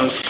gross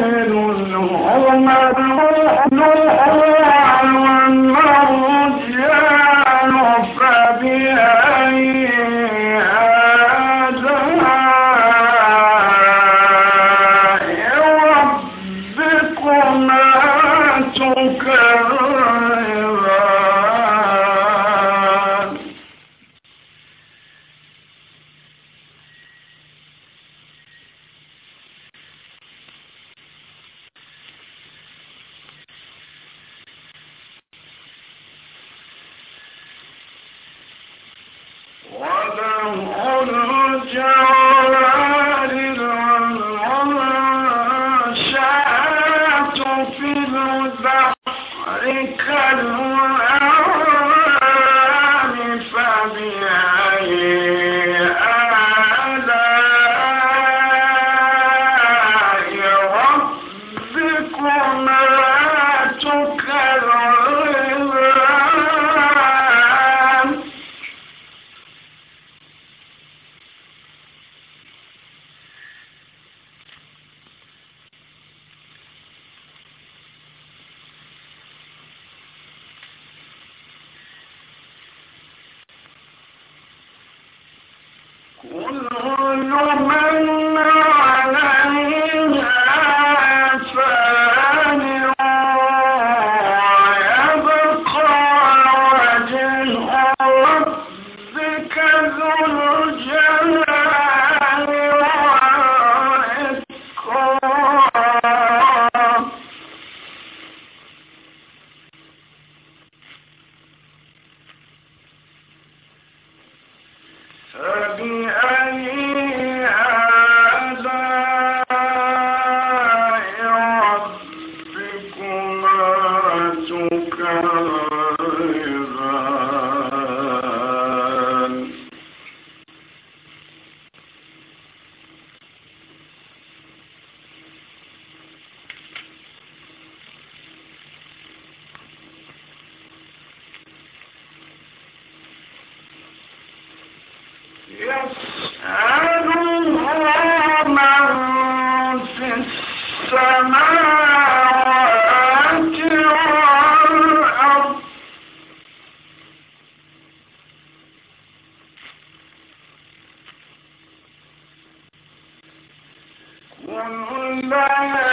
قليل هم الله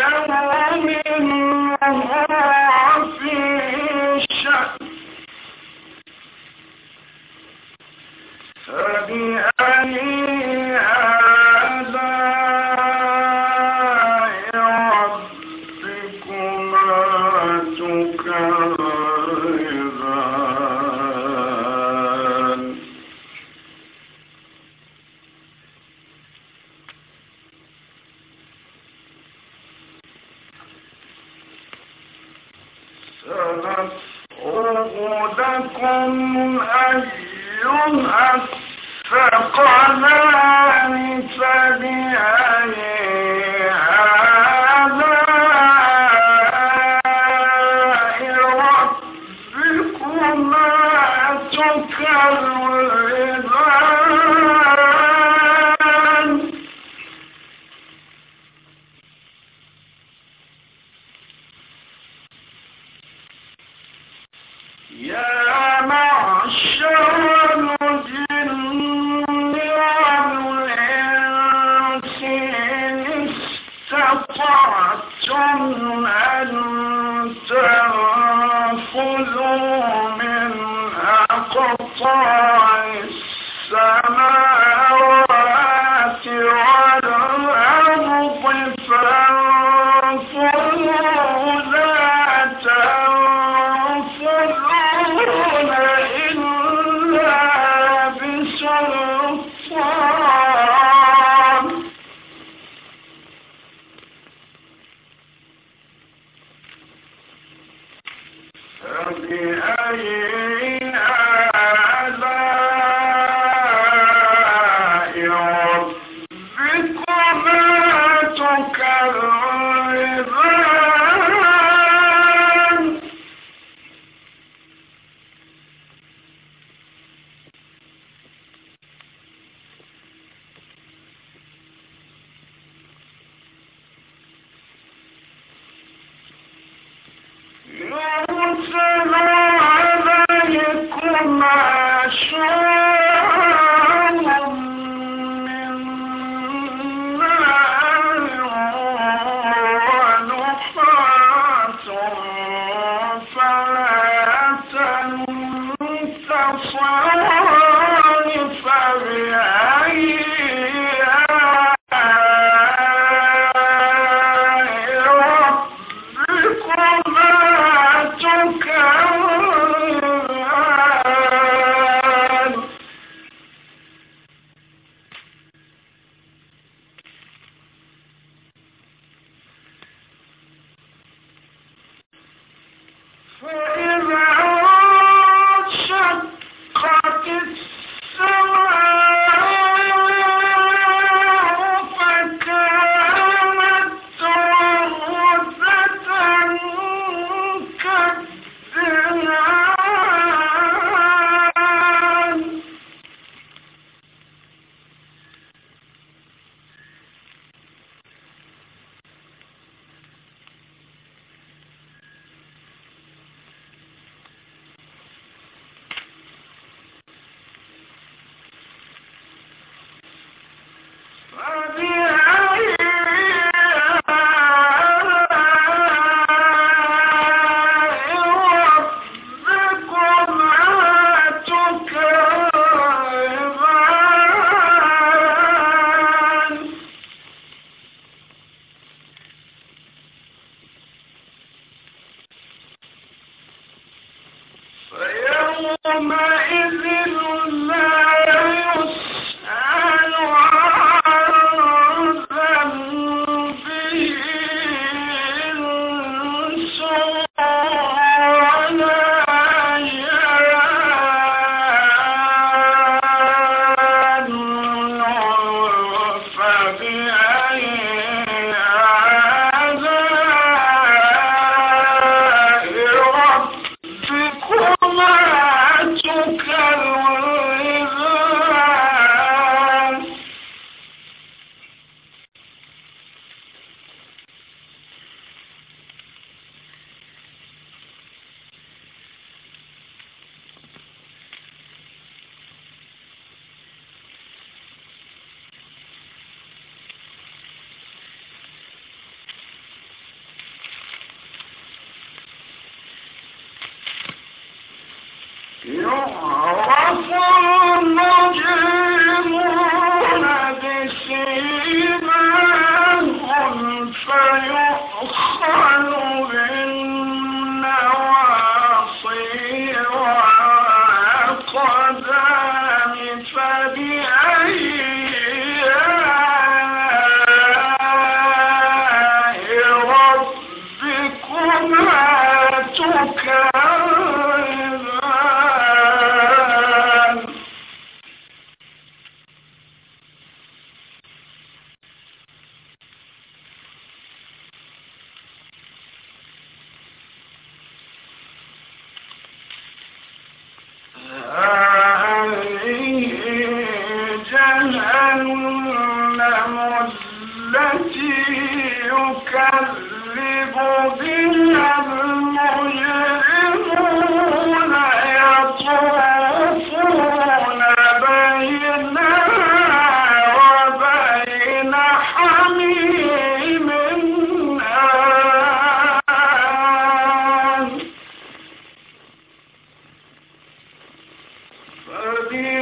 ولمن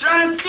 Çekil